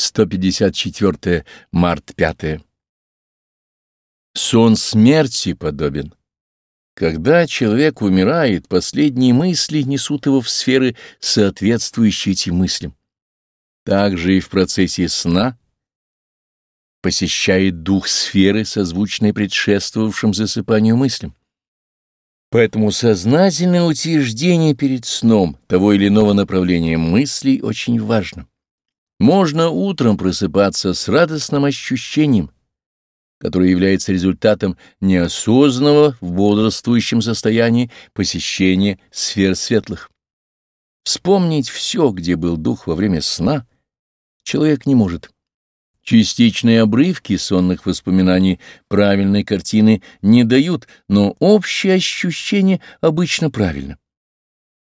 154 март 5 Сон смерти подобен. Когда человек умирает, последние мысли несут его в сферы, соответствующие этим мыслям. Также и в процессе сна посещает дух сферы, созвучной предшествовавшим засыпанию мыслям. Поэтому сознательное утверждение перед сном того или иного направления мыслей очень важно. Можно утром просыпаться с радостным ощущением, которое является результатом неосознанного в бодрствующем состоянии посещения сфер светлых. Вспомнить все, где был дух во время сна, человек не может. Частичные обрывки сонных воспоминаний правильной картины не дают, но общее ощущение обычно правильно.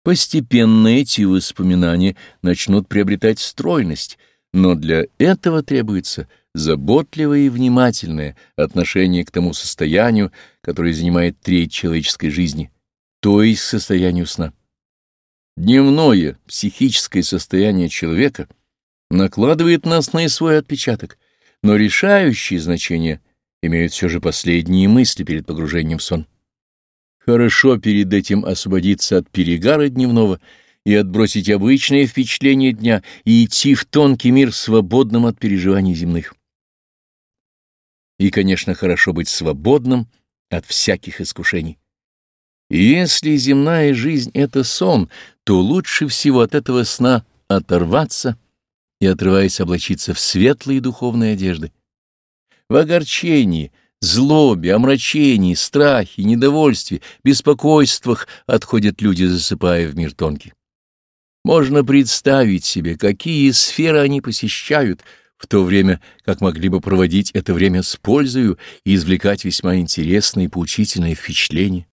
Постепенно эти воспоминания начнут приобретать стройность, но для этого требуется заботливое и внимательное отношение к тому состоянию, которое занимает треть человеческой жизни, то есть состоянию сна. Дневное психическое состояние человека накладывает на сны свой отпечаток, но решающее значение имеют все же последние мысли перед погружением в сон. Хорошо перед этим освободиться от перегара дневного и отбросить обычные впечатления дня и идти в тонкий мир свободным от переживаний земных. И, конечно, хорошо быть свободным от всяких искушений. И если земная жизнь — это сон, то лучше всего от этого сна оторваться и, отрываясь, облачиться в светлые духовные одежды. В огорчении — злобе, омрачении, страхе, недовольстве, беспокойствах отходят люди, засыпая в мир тонкий. Можно представить себе, какие сферы они посещают, в то время как могли бы проводить это время с пользою и извлекать весьма интересные и поучительные впечатления.